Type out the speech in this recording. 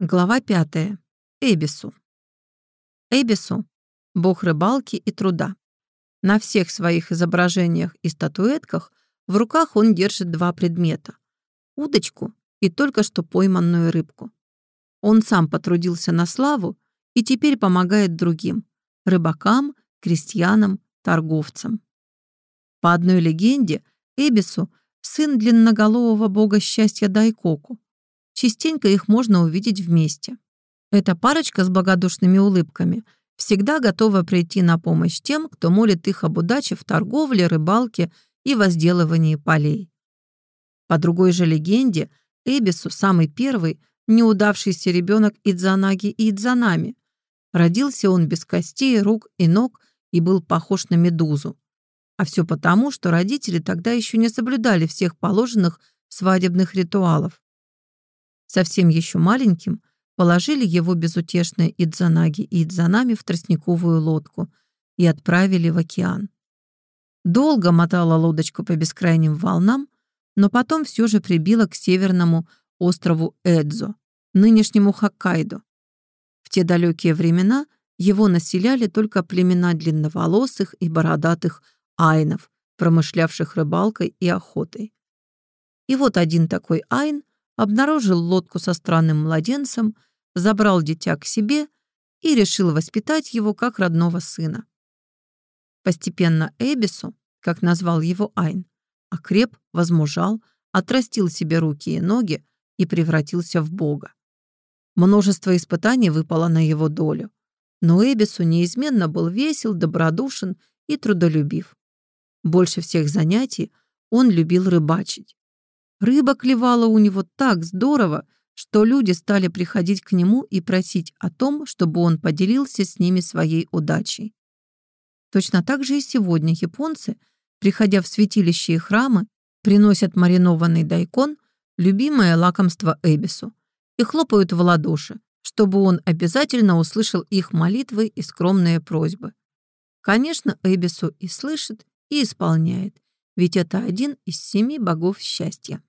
Глава 5. Эбису. Эбису — бог рыбалки и труда. На всех своих изображениях и статуэтках в руках он держит два предмета — удочку и только что пойманную рыбку. Он сам потрудился на славу и теперь помогает другим — рыбакам, крестьянам, торговцам. По одной легенде, Эбису — сын длинноголового бога счастья Дайкоку, Частенько их можно увидеть вместе. Эта парочка с благодушными улыбками всегда готова прийти на помощь тем, кто молит их об удаче в торговле, рыбалке и возделывании полей. По другой же легенде, Эбису, самый первый, неудавшийся ребенок Идзанаги и Идзанами. Родился он без костей, рук и ног и был похож на медузу. А все потому, что родители тогда еще не соблюдали всех положенных свадебных ритуалов совсем еще маленьким, положили его безутешные Идзанаги и Идзанами в тростниковую лодку и отправили в океан. Долго мотала лодочку по бескрайним волнам, но потом все же прибила к северному острову Эдзо, нынешнему Хоккайдо. В те далекие времена его населяли только племена длинноволосых и бородатых айнов, промышлявших рыбалкой и охотой. И вот один такой айн обнаружил лодку со странным младенцем, забрал дитя к себе и решил воспитать его как родного сына. Постепенно Эбису, как назвал его Айн, окреп, возмужал, отрастил себе руки и ноги и превратился в бога. Множество испытаний выпало на его долю, но Эбису неизменно был весел, добродушен и трудолюбив. Больше всех занятий он любил рыбачить. Рыба клевала у него так здорово, что люди стали приходить к нему и просить о том, чтобы он поделился с ними своей удачей. Точно так же и сегодня японцы, приходя в святилища и храмы, приносят маринованный дайкон, любимое лакомство Эбису, и хлопают в ладоши, чтобы он обязательно услышал их молитвы и скромные просьбы. Конечно, Эбису и слышит, и исполняет, ведь это один из семи богов счастья.